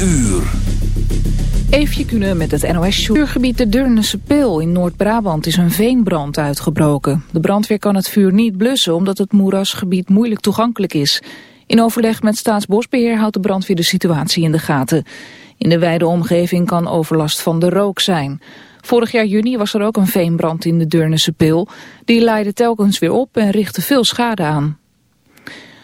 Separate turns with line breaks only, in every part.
uur.
Eefje Kunnen met het nos Vuurgebied de Durnense Peel in Noord-Brabant is een veenbrand uitgebroken. De brandweer kan het vuur niet blussen omdat het moerasgebied moeilijk toegankelijk is. In overleg met Staatsbosbeheer houdt de brandweer de situatie in de gaten. In de wijde omgeving kan overlast van de rook zijn. Vorig jaar juni was er ook een veenbrand in de Durnense Peel. Die leidde telkens weer op en richtte veel schade aan.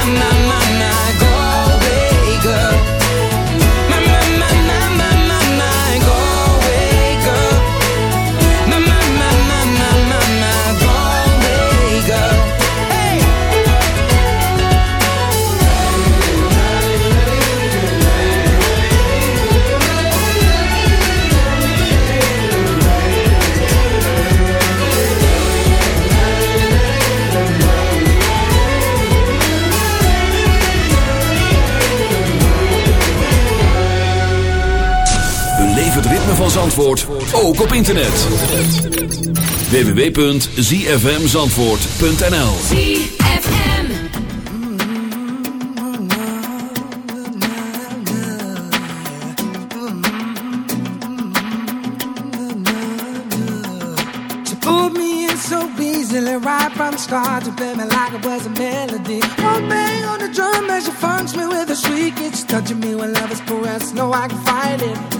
My, my,
ook op internet. www.zfmzandvoort.nl
She pulled me in so easily right from the start to play me like it was a melody. One bang on the drum as she funks me with a shriek. It's touching me when love is caressed. No, I can fight it.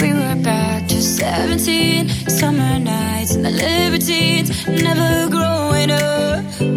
We were back to 17, summer nights and the libertines, never growing up.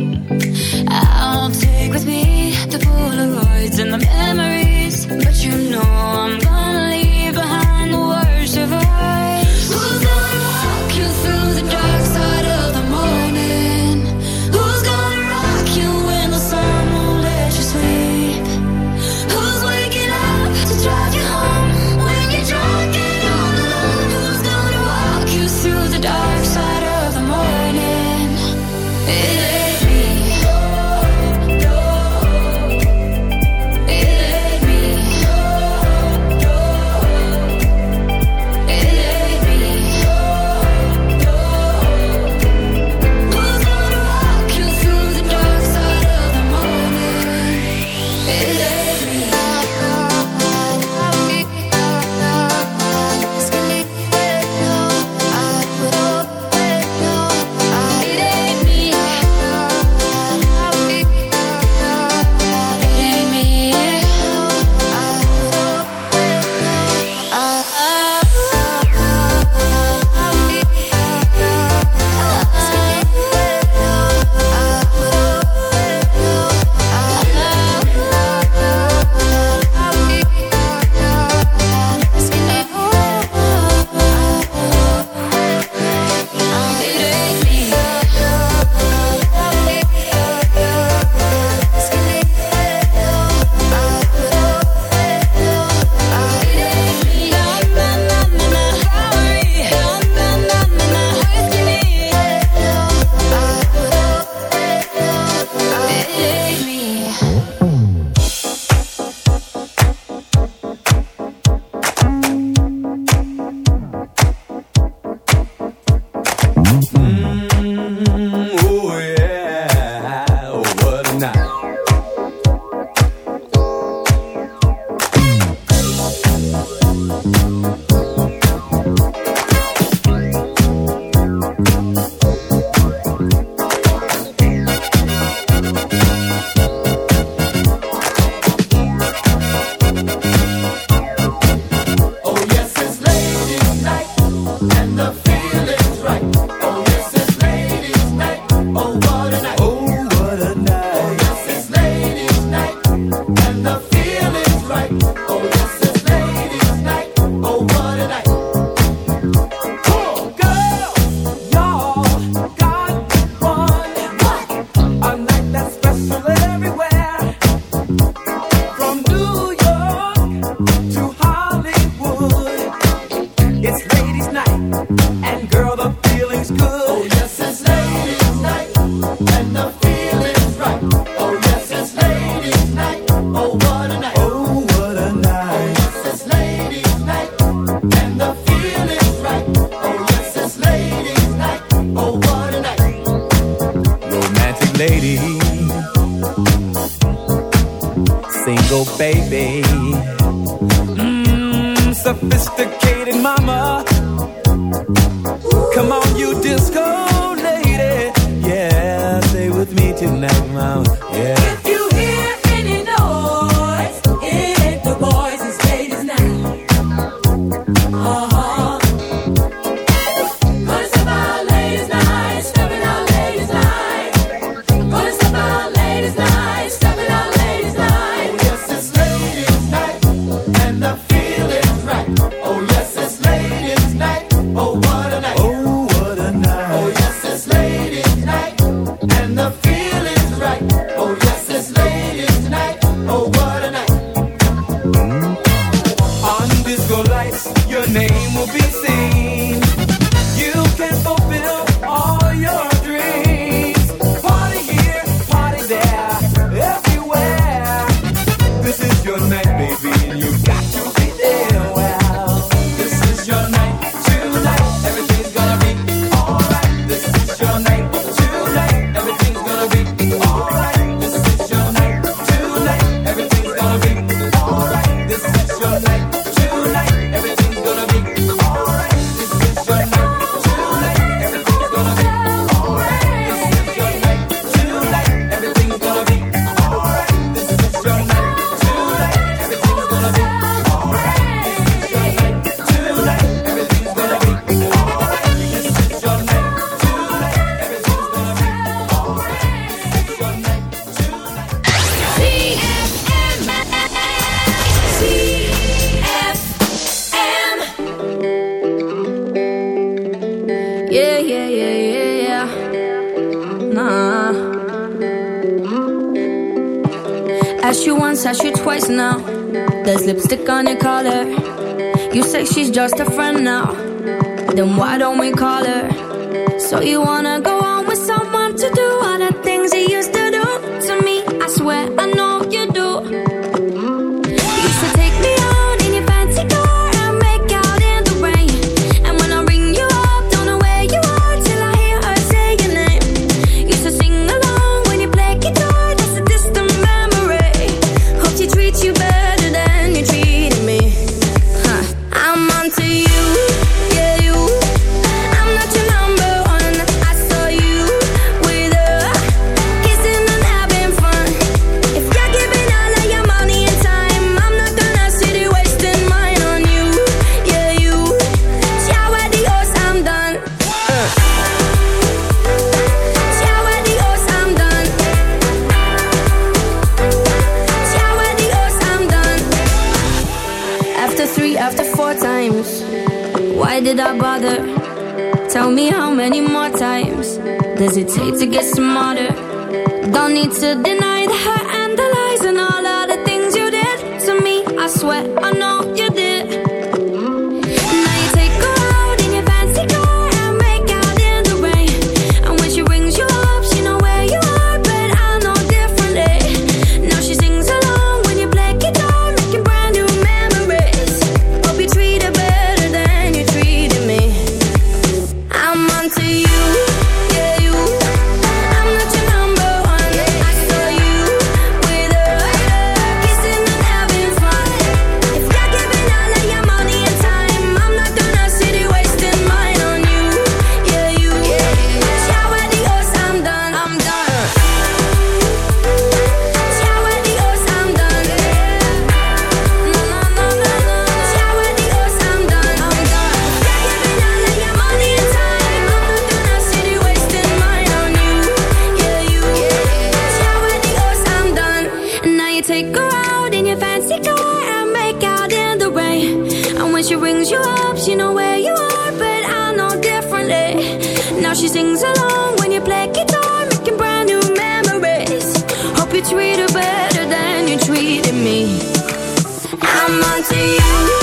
Baby, you.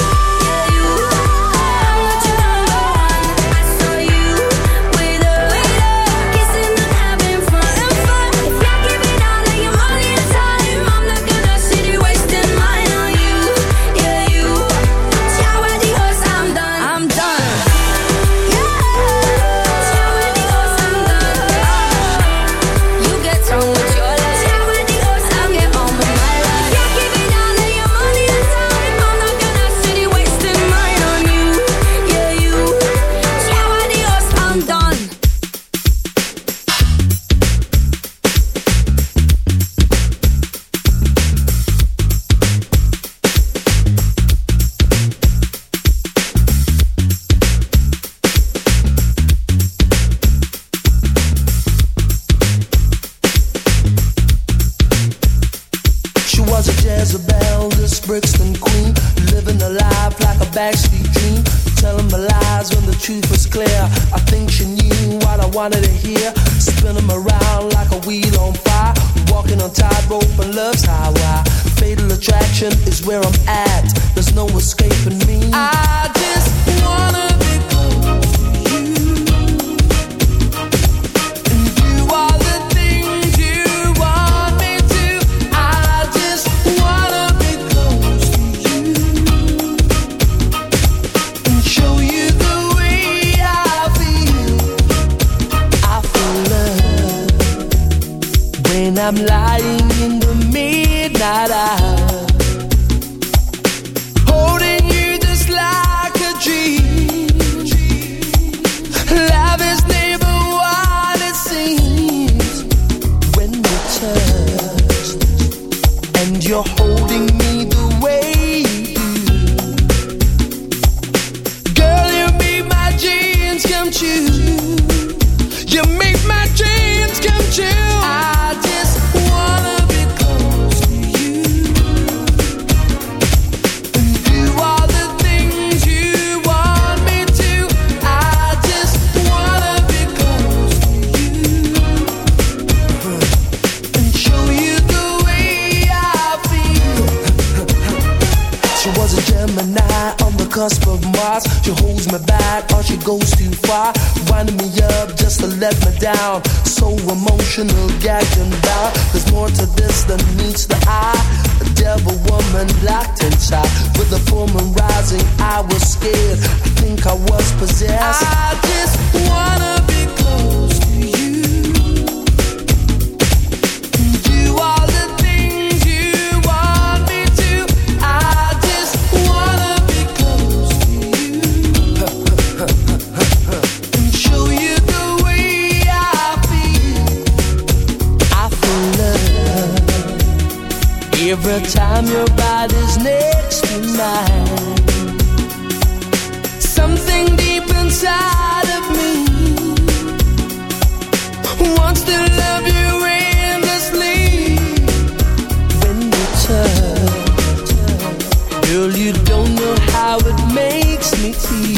me.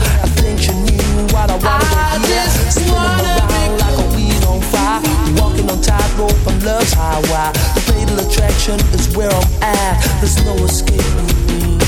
I
around like a weed on fire. Walking on tightrope on love's highway. The fatal attraction is where I'm at. There's no escape from me.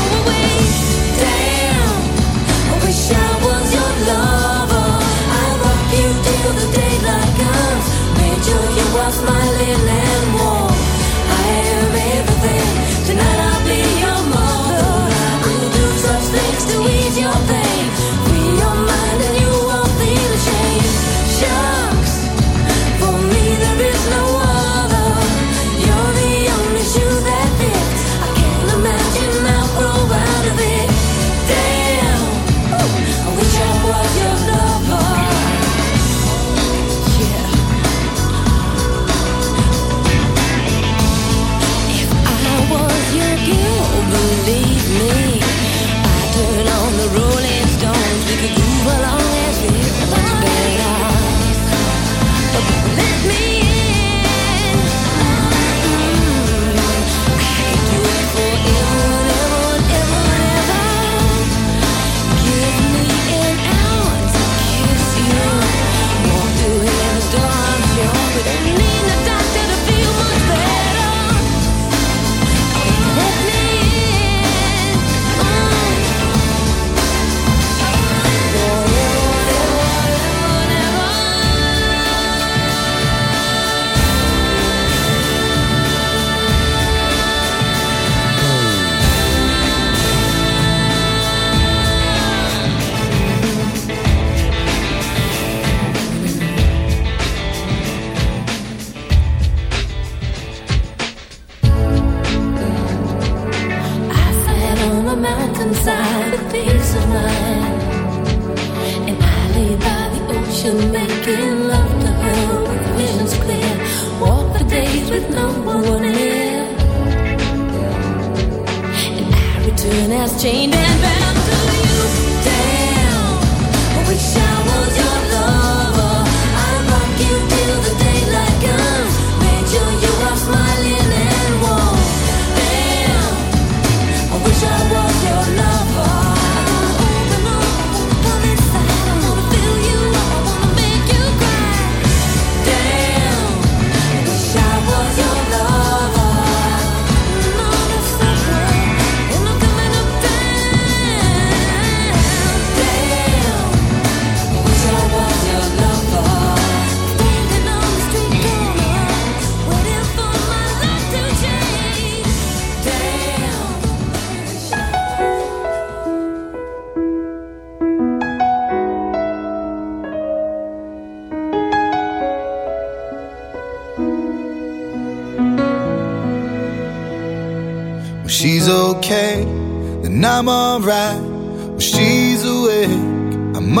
mountainside with peace of mind. And I lay by the ocean making love to her with visions clear. Walk the days with no one near. And I return as chained and bound to you.